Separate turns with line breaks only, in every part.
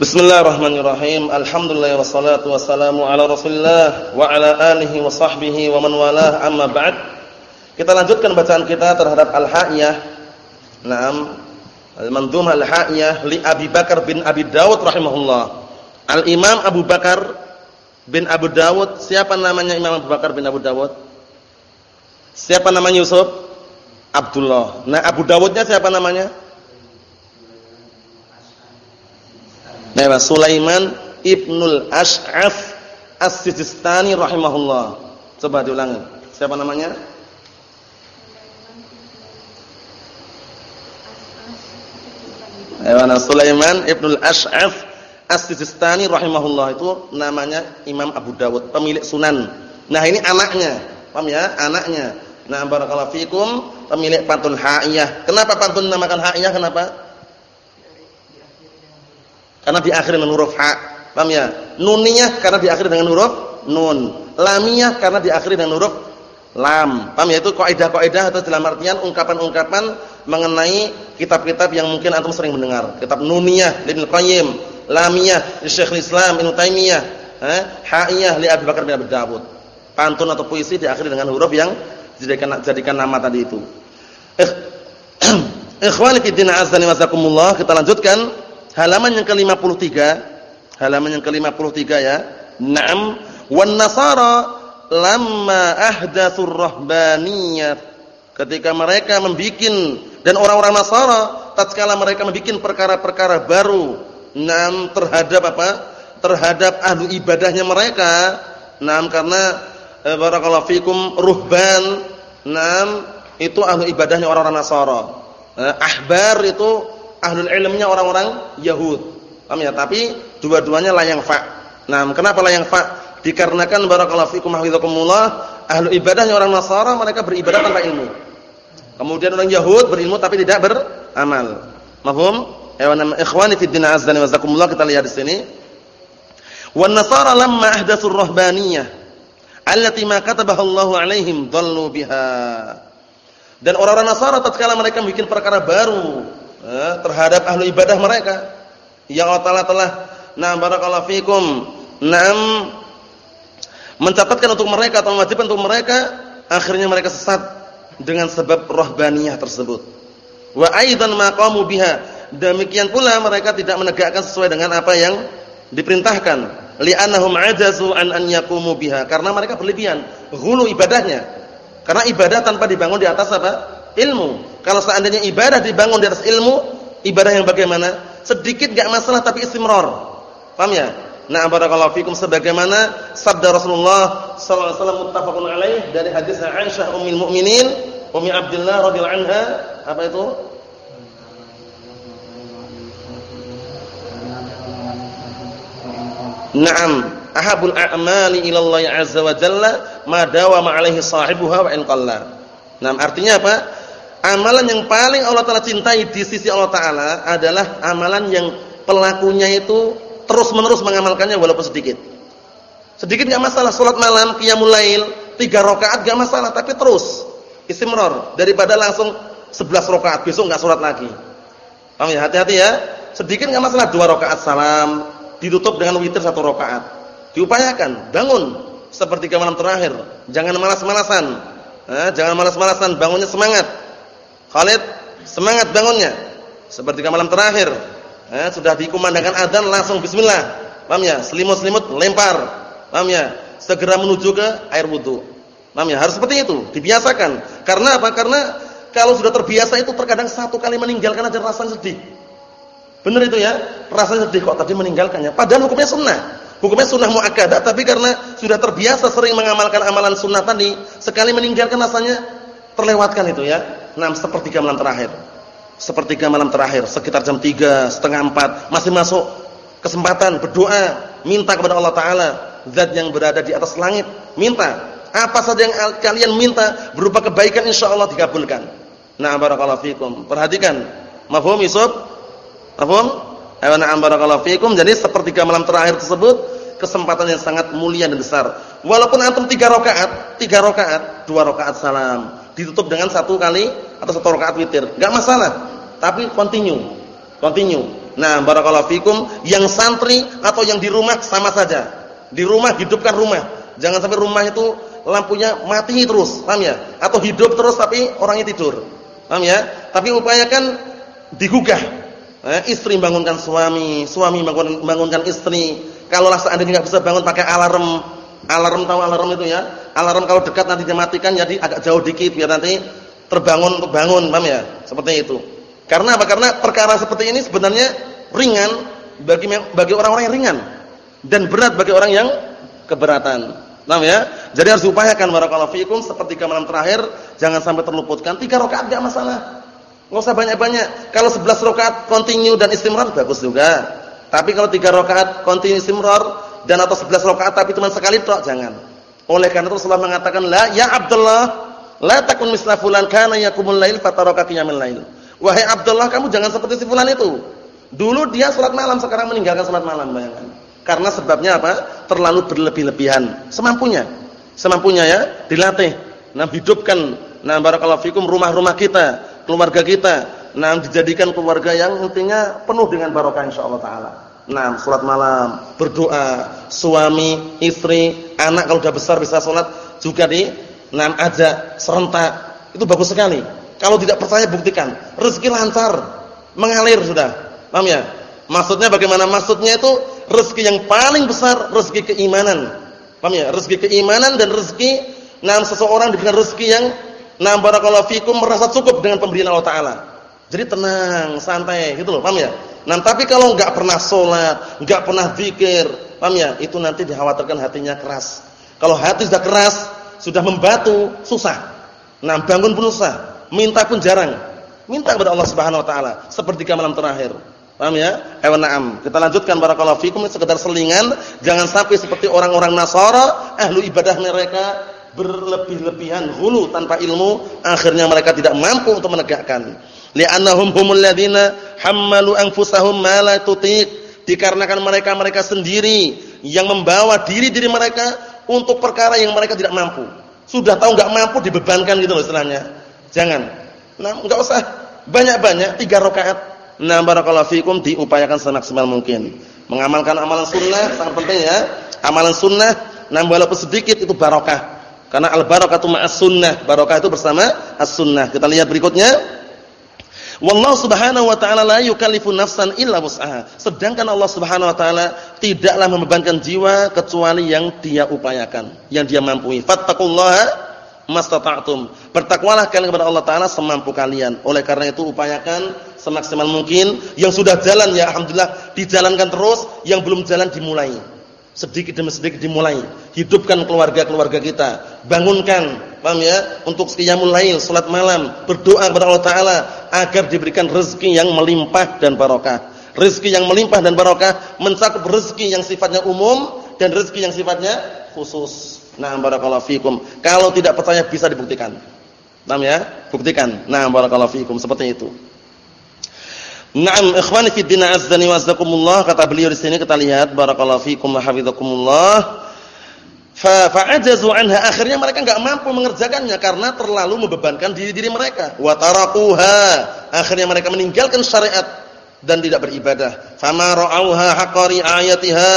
Bismillahirrahmanirrahim. Alhamdulillah wassalatu wassalamu ala Rasulillah wa ala alihi wa sahbihi wa man walah amma ba'd. Kita lanjutkan bacaan kita terhadap Al-Ha'iyah. Naam. Al-Mandhumah Al-Ha'iyah li Abi Bakar bin Abi Dawud rahimahullah. Al-Imam Abu Bakar bin Abu Dawud. Siapa namanya Imam Abu Bakar bin Abu Dawud? Siapa namanya Yusuf? Abdullah. Nah, Abu Dawudnya siapa namanya? Nah, Sulaiman Ibnul Ash'af As-Sijistani rahimahullah. Coba diulangi. Siapa namanya? Ayo, Sulaiman Ibnul Ash'af As-Sijistani rahimahullah itu namanya Imam Abu Dawud, pemilik Sunan. Nah, ini anaknya. Paham ya? Anaknya. Nah, barakallahu fikum, pemilik pantun Ha'iyah. Kenapa pantun namakan Ha'iyah? Kenapa? Karena diakhiri dengan huruf ha. Paham ya? Nuniyah karena diakhiri dengan huruf nun. Lamiyah karena diakhiri dengan huruf lam. Paham ya? Itu kaidah-kaidah atau dalam artian ungkapan-ungkapan mengenai kitab-kitab yang mungkin antum sering mendengar. Kitab Nuniyah Ibnu Qayyim, Lamiyah Syekhul Islam Ibnu Taimiyah, eh, Ha'iyah li Abi Bakar bin Abi Dawud. Pantun atau puisi diakhiri dengan huruf yang jadikan jadikan nama tadi itu. Ikhwani fi din azza wa jazakumullah, kita lanjutkan halaman yang ke-53 halaman yang ke-53 ya. Na'am. Wan nasara lamma ahdatsur rahbaniyah. Ketika mereka membikin dan orang-orang Nasara tatkala mereka membikin perkara-perkara baru nam terhadap apa? Terhadap ahlu ibadahnya mereka nam karena eh, barakallahu fikum ruhban nam itu ahlu ibadahnya orang-orang Nasara. Eh, ahbar itu ahlul ilmnya orang-orang Yahud. Paham ya? Tapi dua-duanya la yang fa. Nah, kenapa la yang fa? Dikarenakan barakallahu fikum hafizakumullah, ahlu ibadahnya orang Nasara mereka beribadah tanpa ilmu. Kemudian orang Yahud berilmu tapi tidak beramal. Mahum? Ya ikhwani fi din azza wa jazakumullah kita lihat di sini. Wan Nasara lamma ahdatsur rahbaniyah allati ma katabaha Allahu alaihim dhallu biha. Dan orang-orang Nasara tatkala mereka bikin perkara baru eh, terhadap ahlu ibadah mereka. Yang Allah Taala telah nah barakallahu fikum. Nam mencatatkan untuk mereka atau mewajibkan untuk mereka akhirnya mereka sesat dengan sebab rohbaniyah tersebut. Wa aidan maqamu biha. Demikian pula mereka tidak menegakkan sesuai dengan apa yang diperintahkan. Li'annahum ajazu an an yaqumu biha. Karena mereka berlebihan hulu ibadahnya. Karena ibadah tanpa dibangun di atas apa? Ilmu. Kalau seandainya ibadah dibangun di atas ilmu, ibadah yang bagaimana? Sedikit enggak masalah tapi istimrar. Paham ya? Nah, barakallahu fikum sebagaimana sabda Rasulullah sallallahu alaihi wasallam muttafaqun alaih dari hadis Aisyah ummul mukminin, Ummi Abdullah radhiyallahu anha, apa itu? Naam, ahabul a'mali ila Allah azza wa jalla ma dawama alaihi sahibuha wa in qalla. Nah, artinya apa? Amalan yang paling Allah Taala cintai di sisi Allah Taala adalah amalan yang pelakunya itu terus-menerus mengamalkannya walaupun sedikit. Sedikit enggak masalah, salat malam, qiyamul lail, 3 rakaat enggak masalah, tapi terus istimrar daripada langsung 11 rakaat besok enggak salat lagi. Paham ya? Hati-hati ya. Sedikit enggak masalah 2 rakaat salam, ditutup dengan witir 1 rakaat. Diupayakan, bangun seperti malam terakhir. Jangan malas-malasan. Eh, jangan malas-malasan, bangunnya semangat. Khalid semangat bangunnya. Seperti malam terakhir. Eh, sudah dikumandangkan adzan langsung bismillah. Paham ya? Selimut-selimut lempar. Paham ya? Segera menuju ke air wudu. Paham ya? Harus seperti itu, dibiasakan. Karena apa? Karena kalau sudah terbiasa itu terkadang satu kali meninggalkan aja rasa sedih. Benar itu ya? Rasa sedih kok tadi meninggalkannya. Padahal hukumnya sunnah. Hukumnya sunnah muakkadah, tapi karena sudah terbiasa sering mengamalkan amalan sunnah tadi, sekali meninggalkan rasanya terlewatkan itu ya. Nah, sepertiga malam terakhir. Sepertiga malam terakhir, sekitar jam 3, setengah 4, masih masuk kesempatan berdoa, minta kepada Allah taala, zat yang berada di atas langit, minta. Apa saja yang kalian minta berupa kebaikan insyaallah dikabulkan. Nah, barakallahu fikum. Perhatikan. Mafhum Yusuf? Mafhum? Na'am barakallahu fikum. Jadi sepertiga malam terakhir tersebut kesempatan yang sangat mulia dan besar. Walaupun antum 3 rakaat, 3 rakaat, 2 rakaat salam, ditutup dengan satu kali atau satu rakaat witir. Enggak masalah. Tapi continue. Continue. Nah, barakallahu fikum, yang santri atau yang di rumah sama saja. Di rumah hidupkan rumah. Jangan sampai rumah itu lampunya mati terus, paham ya? Atau hidup terus tapi orangnya tidur. Paham ya? Tapi upayakan digugah. Eh, istri bangunkan suami, suami bangun, bangunkan istri. Kalau anda nggak bisa bangun pakai alarm, alarm tahu alarm itu ya? Alarm kalau dekat nanti dimatikan jadi agak jauh dikit biar nanti terbangun untuk bangun, paham ya? Seperti itu. Karena apa? Karena perkara seperti ini sebenarnya ringan bagi bagi orang-orang yang ringan dan berat bagi orang yang keberatan. Paham ya? Jadi harus diupayakan barakallahu fikum seperti malam terakhir jangan sampai terluputkan. Tiga rakaat enggak masalah. Enggak usah banyak-banyak. Kalau 11 rakaat continue dan istimrar bagus juga. Tapi kalau tiga rakaat continue istimrar dan atau 11 rakaat tapi cuma sekali tok jangan. Oleh karena itu Rasulullah mengatakan la ya Abdullah la takun misla fulan kana yakumul lail fataraka qiyamul lail. Wahai Abdullah kamu jangan seperti si fulan itu. Dulu dia salat malam sekarang meninggalkan salat malam bayangkan. Karena sebabnya apa? Terlalu berlebih-lebihan. Semampunya. Semampunya ya, dilatih. Nah, hidupkan nah barakallahu fikum rumah-rumah kita, keluarga kita. Nah, dijadikan keluarga yang intinya penuh dengan barokah insyaallah taala. Nah, salat malam, berdoa, suami, istri, anak kalau sudah besar bisa salat juga di nah aja serentak. Itu bagus sekali. Kalau tidak percaya buktikan. Rezeki lancar, mengalir sudah. Paham ya? Maksudnya bagaimana? Maksudnya itu rezeki yang paling besar rezeki keimanan. Paham ya? Rezeki keimanan dan rezeki nam seseorang dengan rezeki yang nam barakallahu fikum merasa cukup dengan pemberian Allah taala. Jadi tenang, santai gitu loh, paham ya? Nah, tapi kalau enggak pernah salat, enggak pernah zikir, paham ya? Itu nanti dikhawatirkan hatinya keras. Kalau hati sudah keras, sudah membatu, susah. Nah, bangun pun susah, minta pun jarang. Minta kepada Allah Subhanahu wa taala seperti malam terakhir. Paham ya? Hewan na'am. Kita lanjutkan barakallahu fikum sekedar selingan, jangan sampai seperti orang-orang Nasara, ahlu ibadah mereka berlebih-lebihan hulu tanpa ilmu, akhirnya mereka tidak mampu untuk menegakkan. Li'annahum humul ladzina hammalu anfusahum ma la tutiq. Dikarenakan mereka-mereka sendiri yang membawa diri-diri mereka untuk perkara yang mereka tidak mampu. Sudah tahu enggak mampu dibebankan gitu loh istilahnya. Jangan. Nah, enggak usah banyak-banyak tiga rakaat Nah, barakallahu fikum diupayakan semaksimal mungkin. Mengamalkan amalan sunnah sangat penting ya. Amalan sunnah nah walaupun sedikit itu barokah. Karena al barakatu ma'as sunnah. Barokah itu bersama as-sunnah. Kita lihat berikutnya. Wallahu subhanahu wa ta'ala la yukallifu nafsan illa wus'aha. Sedangkan Allah subhanahu wa ta'ala tidaklah membebankan jiwa kecuali yang dia upayakan, yang dia mampu. Fattaqullaha mastata'tum. Bertakwalah kalian kepada Allah taala semampu kalian. Oleh karena itu upayakan semaksimal mungkin yang sudah jalan ya alhamdulillah dijalankan terus, yang belum jalan dimulai. Sedikit demi sedikit dimulai. Hidupkan keluarga-keluarga kita. Bangunkan, paham ya? Untuk qiyamul lail, salat malam, berdoa kepada Allah taala agar diberikan rezeki yang melimpah dan barokah. Rezeki yang melimpah dan barokah mencakup rezeki yang sifatnya umum dan rezeki yang sifatnya khusus. Nah, barakallahu fikum. Kalau tidak percaya bisa dibuktikan. Paham ya? Buktikan. Nah, barakallahu fikum seperti itu. Naam, ikhwani fi din wa kata beliau di sini kita lihat barakallahu fikum wa hafizakumullah. Fa fa'ajazu anha. Akhirnya mereka enggak mampu mengerjakannya karena terlalu membebankan diri-diri mereka. Wa tarakuha. Akhirnya mereka meninggalkan syariat dan tidak beribadah. Fama ra'auha haqqari ayatiha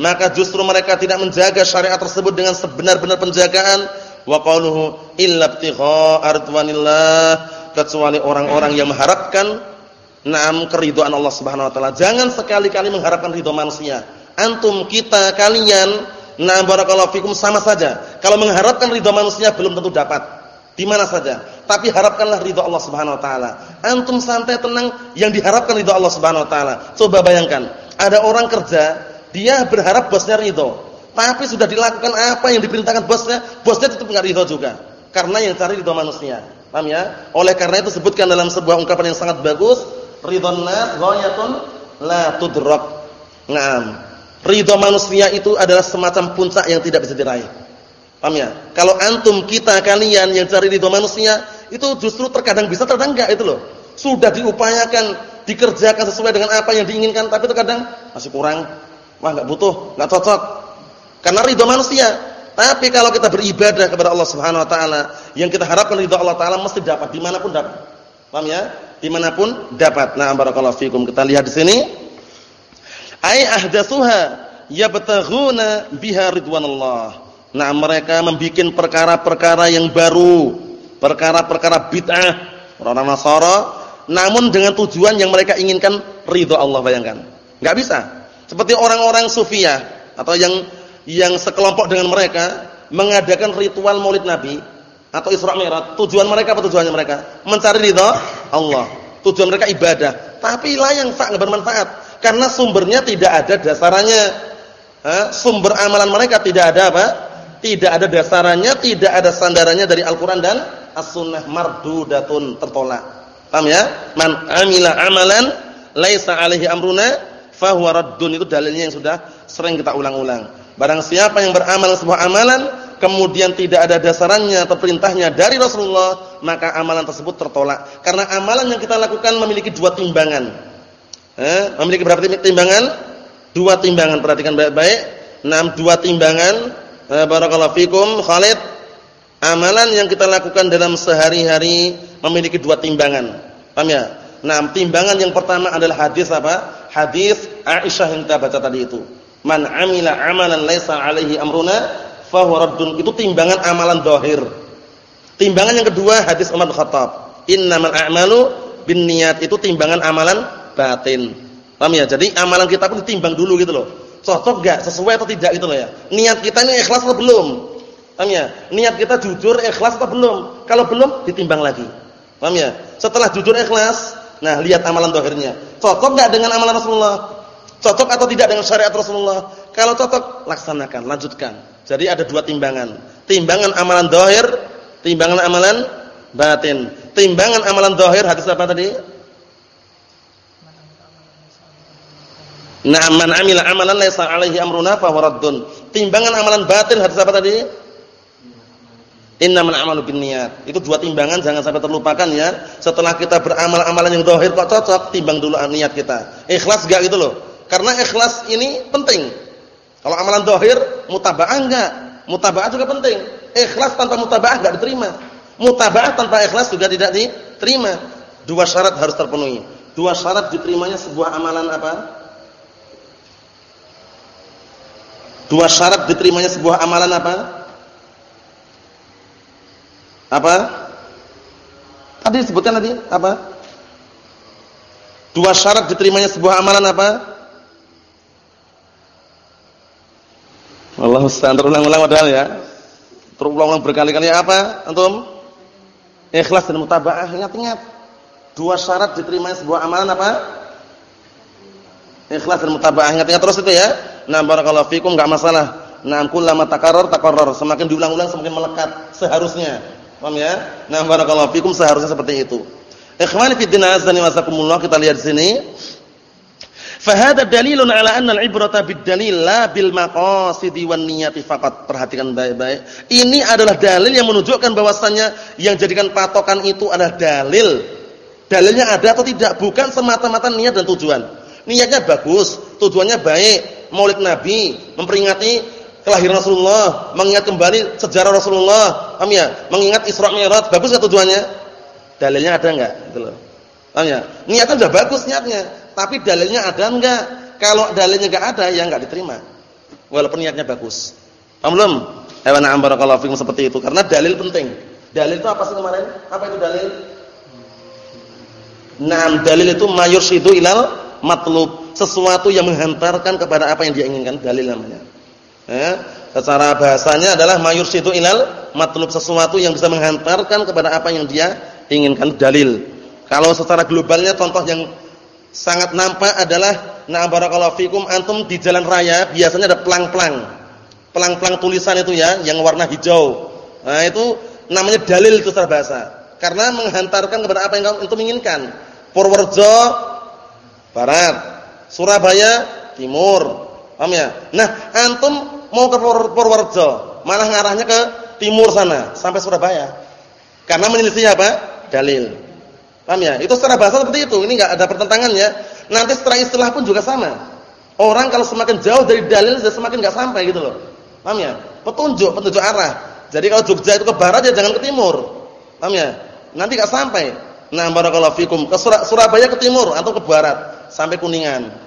maka justru mereka tidak menjaga syariat tersebut dengan sebenar-benar penjagaan. Wa qaluhu illa ibtigha ardwanillah. Kecuali orang-orang yang mengharapkan na'am keridhaan Allah Subhanahu wa taala. Jangan sekali-kali mengharapkan ridha manusia. Antum kita kalian na'am barakallahu fikum sama saja kalau mengharapkan ridha manusia belum tentu dapat di mana saja tapi harapkanlah ridha Allah Subhanahu wa taala antum santai tenang yang diharapkan ridha Allah Subhanahu wa taala coba bayangkan ada orang kerja dia berharap bosnya ridho. Tapi sudah dilakukan apa yang diperintahkan bosnya, bosnya tetap enggak ridho juga. Karena yang cari ridho manusia. Paham ya? Oleh karena itu sebutkan dalam sebuah ungkapan yang sangat bagus, ridhon nas ghayatun la tudrak. Naam. Ridho manusia itu adalah semacam puncak yang tidak bisa diraih. Paham ya? Kalau antum kita kalian yang cari ridho manusia, itu justru terkadang bisa terkadang enggak itu loh. Sudah diupayakan, dikerjakan sesuai dengan apa yang diinginkan, tapi terkadang masih kurang Wah enggak butuh, enggak cocok. Karena ridho manusia. Tapi kalau kita beribadah kepada Allah Subhanahu wa taala, yang kita harapkan ridho Allah taala mesti dapat di mana pun dapat. Paham ya? di mana pun dapat. Nah, barakallahu fikum. Kita lihat di sini. Ai ahdatsuha yabtaghuna biha ridwanallah. Nah, mereka membuat perkara-perkara yang baru, perkara-perkara bid'ah orang Nasara, namun dengan tujuan yang mereka inginkan ridho Allah bayangkan. Enggak bisa. Seperti orang-orang sufiyah atau yang yang sekelompok dengan mereka mengadakan ritual Maulid Nabi atau Isra Mi'raj, tujuan mereka apa tujuannya mereka? Mencari ridha Allah. Tujuan mereka ibadah, tapi lah yang tak bermanfaat karena sumbernya tidak ada dasarannya. Sumber amalan mereka tidak ada apa? Tidak ada dasarannya, tidak ada sandarannya dari Al-Qur'an dan As-Sunnah mardudatun tertolak. Paham ya? Man amila amalan laisa alaihi amruna fahuwa raddun. Itu dalilnya yang sudah sering kita ulang-ulang. Barang siapa yang beramal sebuah amalan kemudian tidak ada dasarannya atau perintahnya dari Rasulullah, maka amalan tersebut tertolak. Karena amalan yang kita lakukan memiliki dua timbangan. Eh, memiliki berapa timbangan? Dua timbangan. Perhatikan baik-baik. Enam dua timbangan. Eh, barakallahu fikum, Khalid. Amalan yang kita lakukan dalam sehari-hari memiliki dua timbangan. Paham ya? Nah, timbangan yang pertama adalah hadis apa? Hadis Aisyah yang kita baca tadi itu. Man amila amalan laisa alaihi amruna fahuwa Itu timbangan amalan zahir. Timbangan yang kedua hadis Umar bin Khattab. Innamal a'malu binniyat. Itu timbangan amalan batin. Paham ya? Jadi amalan kita pun ditimbang dulu gitu loh. Cocok enggak? Sesuai atau tidak gitu loh ya. Niat kita ini ikhlas atau belum? Paham ya? Niat kita jujur ikhlas atau belum? Kalau belum ditimbang lagi. Paham ya? Setelah jujur ikhlas, nah lihat amalan zahirnya. Cocok enggak dengan amalan Rasulullah? Cocok atau tidak dengan syariat Rasulullah? Kalau cocok, laksanakan, lanjutkan. Jadi ada dua timbangan. Timbangan amalan zahir, timbangan amalan batin. Timbangan amalan zahir hadis apa tadi? Na'am man 'amila amalan laisa 'alaihi amruna fa raddun. Timbangan amalan batin hadis apa tadi? Innamal a'malu binniyat. Itu dua timbangan jangan sampai terlupakan ya. Setelah kita beramal amalan yang zahir kok cocok, timbang dulu niat kita. Ikhlas enggak gitu loh. Karena ikhlas ini penting. Kalau amalan zahir mutaba'ah enggak? Mutaba'ah juga penting. Ikhlas tanpa mutaba'ah enggak diterima. Mutaba'ah tanpa ikhlas juga tidak diterima. Dua syarat harus terpenuhi. Dua syarat diterimanya sebuah amalan apa? Dua syarat diterimanya sebuah amalan apa? Apa? Tadi disebutkan tadi apa? Dua syarat diterimanya sebuah amalan apa? Allah Ustaz terulang-ulang padahal ya. Terulang-ulang berkali-kali apa antum? Ikhlas dan mutaba'ah. Ingat-ingat. Dua syarat diterimanya sebuah amalan apa? Ikhlas dan mutaba'ah. Ingat-ingat terus itu ya. Nah, barakallahu fikum enggak masalah. Nah, kullama takarrar takarrar. Semakin diulang-ulang semakin melekat seharusnya. Paham ya? Nah, barakallahu fikum seharusnya seperti itu. Ikhwani fi din azza wa kita lihat di sini. Fahada dalilun ala anna al-ibrata bid-dalil la bil maqasidi wan niyati faqat. Perhatikan baik-baik. Ini adalah dalil yang menunjukkan bahwasannya yang jadikan patokan itu adalah dalil. Dalilnya ada atau tidak, bukan semata-mata niat dan tujuan. Niatnya bagus, tujuannya baik, Maulid Nabi, memperingati kelahiran Rasulullah, mengingat kembali sejarah Rasulullah, paham ya? Mengingat Isra Mi'raj, bagus enggak tujuannya? Dalilnya ada enggak? Gitu loh. Paham ya? Niatnya sudah bagus niatnya, tapi dalilnya ada enggak? Kalau dalilnya enggak ada, ya enggak diterima. Walaupun niatnya bagus. Paham belum? Ayo na'am barakallahu fikum seperti itu karena dalil penting. Dalil itu apa sih kemarin? Apa itu dalil? Naam, dalil itu mayursyidu ilal matlub, sesuatu yang menghantarkan kepada apa yang dia inginkan, dalil namanya. Ya, secara bahasanya adalah mayursyidu ilal matlub, sesuatu yang bisa menghantarkan kepada apa yang dia inginkan, dalil. Kalau secara globalnya contoh yang sangat nampak adalah na barakallahu fikum antum di jalan raya biasanya ada pelang-pelang. Pelang-pelang tulisan itu ya yang warna hijau. Nah, itu namanya dalil itu secara bahasa. Karena menghantarkan kepada apa yang antum inginkan. Purworejo barat, Surabaya timur. Paham ya? Nah, antum mau ke Purworejo, malah ngarahnya ke timur sana sampai Surabaya. Karena menyelisih apa? Dalil. Paham ya? Itu secara bahasa seperti itu. Ini enggak ada pertentangan ya. Nanti secara istilah pun juga sama. Orang kalau semakin jauh dari dalil semakin enggak sampai gitu loh. Paham ya? Petunjuk, petunjuk arah. Jadi kalau Jogja itu ke barat ya jangan ke timur. Paham ya? Nanti enggak sampai. Nah, barakallahu fikum. Ke Surabaya ke timur atau ke barat sampai Kuningan.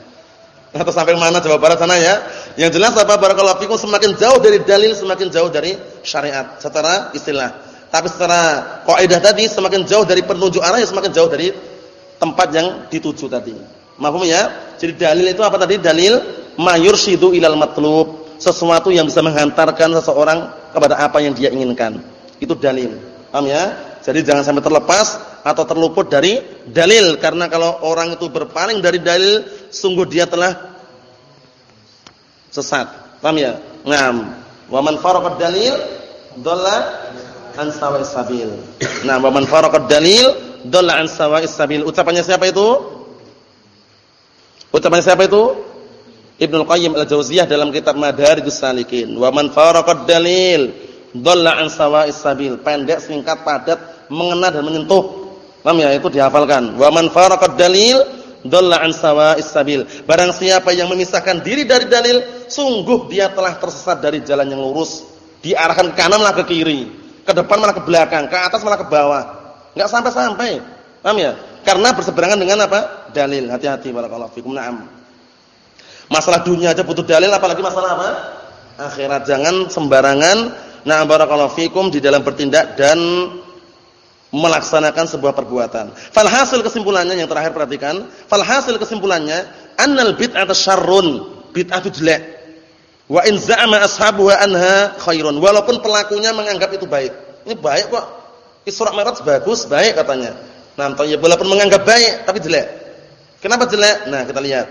Atau sampai mana Jawa Barat sana ya. Yang jelas apa barakallahu fikum semakin jauh dari dalil semakin jauh dari syariat secara istilah. Tapi secara kaidah tadi semakin jauh dari penunjuk arah ya semakin jauh dari tempat yang dituju tadi. Mahfum ya? Jadi dalil itu apa tadi? Dalil mayursyidu ilal matlub, sesuatu yang bisa menghantarkan seseorang kepada apa yang dia inginkan. Itu dalil. Paham ya? Jadi jangan sampai terlepas atau terluput dari dalil karena kalau orang itu berpaling dari dalil sungguh dia telah sesat. Paham ya? Naam. Wa man faraqa dalil dhalla an sawa'is sabil. Nah, wa man faraqa dalil dhalla an sawa'is sabil. Ucapannya siapa itu? Ucapannya siapa itu? Ibnu Qayyim Al-Jauziyah dalam kitab Madarijus Salikin. Wa man faraqa dalil dhalla an sawa'is sabil. Pendek, singkat, padat, mengena dan menyentuh. Paham ya? Itu dihafalkan. Wa man faraqa dalil dhalla an sawa'is sabil. Barang siapa yang memisahkan diri dari dalil, sungguh dia telah tersesat dari jalan yang lurus. Diarahkan ke kanan malah ke kiri, ke depan malah ke belakang, ke atas malah ke bawah. Enggak sampai-sampai. Paham ya? Karena berseberangan dengan apa? Dalil. Hati-hati barakallahu fikum. Naam. Masalah dunia aja butuh dalil apalagi masalah apa? Akhirat jangan sembarangan nah barakallahu fikum di dalam bertindak dan melaksanakan sebuah perbuatan. Falhasil kesimpulannya yang terakhir perhatikan, falhasil kesimpulannya annal bid'atu syarrun, bid'ah itu jelek. Wa in za'ama ashabuha anha khairun, walaupun pelakunya menganggap itu baik. Ini baik kok. Isra Mi'raj bagus, baik katanya. Nah, walaupun menganggap baik tapi jelek. Kenapa jelek? Nah, kita lihat.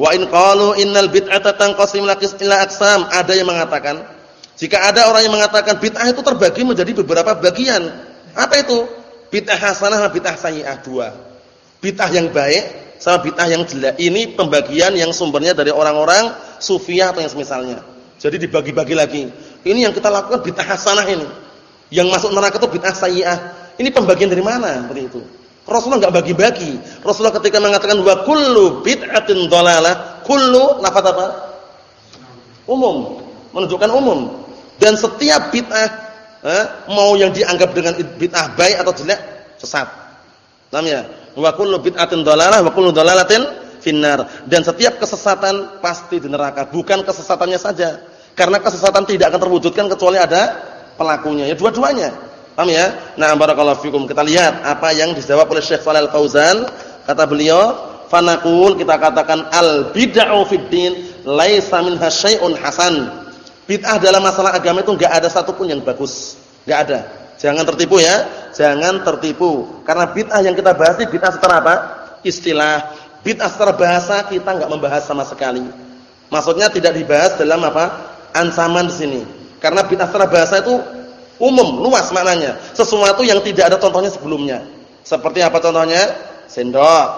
Wa in qalu innal bid'ata tanqasim ila aqsam. Ada yang mengatakan, jika ada orang yang mengatakan bid'ah itu terbagi menjadi beberapa bagian. Apa itu? Bid'ah hasanah dan bid'ah sayyi'ah dua. Bid'ah yang baik sama bid'ah yang jelek. Ini pembagian yang sumbernya dari orang-orang sufiyah atau yang semisalnya. Jadi dibagi-bagi lagi. Ini yang kita lakukan bid'ah hasanah ini. Yang masuk neraka itu bid'ah sayyi'ah. Ini pembagian dari mana? Seperti itu. Rasulullah enggak bagi-bagi. Rasulullah ketika mengatakan wa kullu bid'atin dhalalah, kullu lafaz apa? Umum, menunjukkan umum. Dan setiap bid'ah eh, mau yang dianggap dengan bid'ah baik atau jelek sesat. Paham ya? Wa kullu bid'atin dhalalah wa kullu dhalalatin finnar. Dan setiap kesesatan pasti di neraka, bukan kesesatannya saja. Karena kesesatan tidak akan terwujudkan kecuali ada pelakunya. Ya dua-duanya. Paham ya? Nah, barakallahu fikum. Kita lihat apa yang dijawab oleh Syekh Shalal Fauzan. Kata beliau, "Fanaqul kita katakan al bid'ah fid din laisa minha syai'un hasan." Bid'ah dalam masalah agama itu enggak ada satupun yang bagus. Enggak ada. Jangan tertipu ya. Jangan tertipu. Karena bid'ah yang kita bahas ini bid'ah secara apa? Istilah. Bid'ah secara bahasa kita enggak membahas sama sekali. Maksudnya tidak dibahas dalam apa? Ancaman di sini. Karena bid'ah secara bahasa itu Umum, luas maknanya. Sesuatu yang tidak ada contohnya sebelumnya. Seperti apa contohnya? Sendok,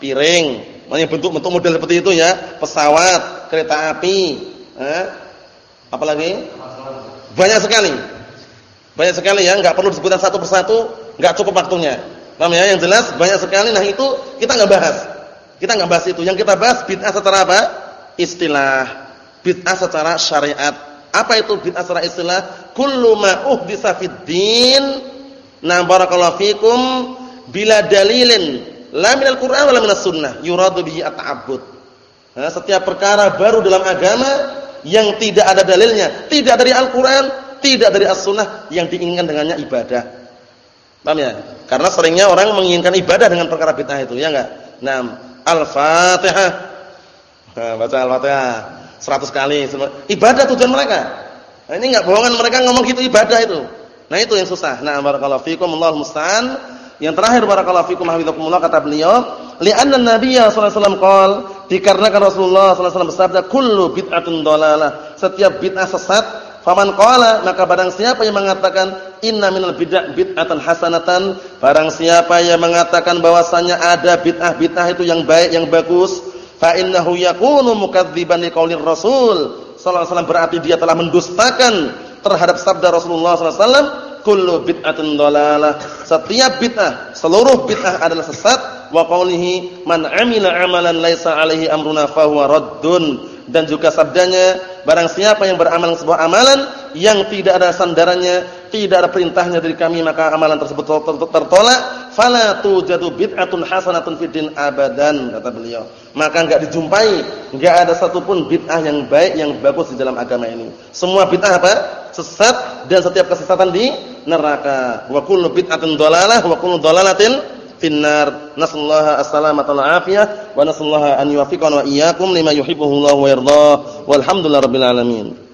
piring, bentuk-bentuk model seperti itu ya, pesawat, kereta api, eh? Apalagi? Banyak sekali. Banyak sekali ya, enggak perlu disebutkan satu persatu, enggak cukup waktunya. Paham ya? Yang jelas banyak sekali nah itu kita enggak bahas. Kita enggak bahas itu. Yang kita bahas bid'ah secara apa? Istilah. Bid'ah secara syariat. Apa itu bid'ah secara istilah? Kullu ma uhditsa fid barakallahu fikum bila dalilin la minal Qur'an wala minas sunnah yuradu bihi at-ta'abbud. Nah, setiap perkara baru dalam agama yang tidak ada dalilnya, tidak dari Al-Qur'an, tidak dari As-Sunnah yang diinginkan dengannya ibadah. Paham ya? Karena seringnya orang menginginkan ibadah dengan perkara bid'ah itu, ya enggak? Nah, Al-Fatihah. Nah, baca Al-Fatihah. 100 kali. Ibadah tujuan mereka. Nah, ini enggak bohongan mereka ngomong gitu ibadah itu. Nah, itu yang susah. Nah, barakallahu fikum Allahu musta'an. Yang terakhir barakallahu fikum hafizakumullah kata beliau, li'anna an-nabiyya sallallahu alaihi wasallam qaal, dikarenakan Rasulullah sallallahu alaihi wasallam bersabda, kullu bid'atun dhalalah. Setiap bid'ah sesat, faman qala maka barang siapa yang mengatakan inna minal bid'ah bid'atan hasanatan, barang siapa yang mengatakan bahwasanya ada bid'ah-bid'ah itu yang baik, yang bagus, fa innahu yakunu mukadziban liqaulir rasul sallallahu alaihi wasallam berarti dia telah mendustakan terhadap sabda Rasulullah sallallahu alaihi wasallam kullu bid'atin dhalalah setiap bid'ah seluruh bid'ah adalah sesat wa qaulihi man amila amalan laisa alaihi amruna fahuwa raddun dan juga sabdanya barang siapa yang beramal sebuah amalan yang tidak ada sandarannya tidak ada perintahnya dari kami maka amalan tersebut tertolak fala tujadu bid'atun hasanatun fid din abadan kata beliau. Maka enggak dijumpai, enggak ada satupun bid'ah yang baik yang bagus di dalam agama ini. Semua bid'ah apa? Sesat dan setiap kesesatan di neraka. Wa kullu bid'atin dhalalah wa kullu dhalalatin finnar. Nasallaha as-salamata wal afiyah wa nasallaha an yuwaffiqana wa iyyakum lima yuhibbuhu Allah wa yardah. Walhamdulillahirabbil alamin.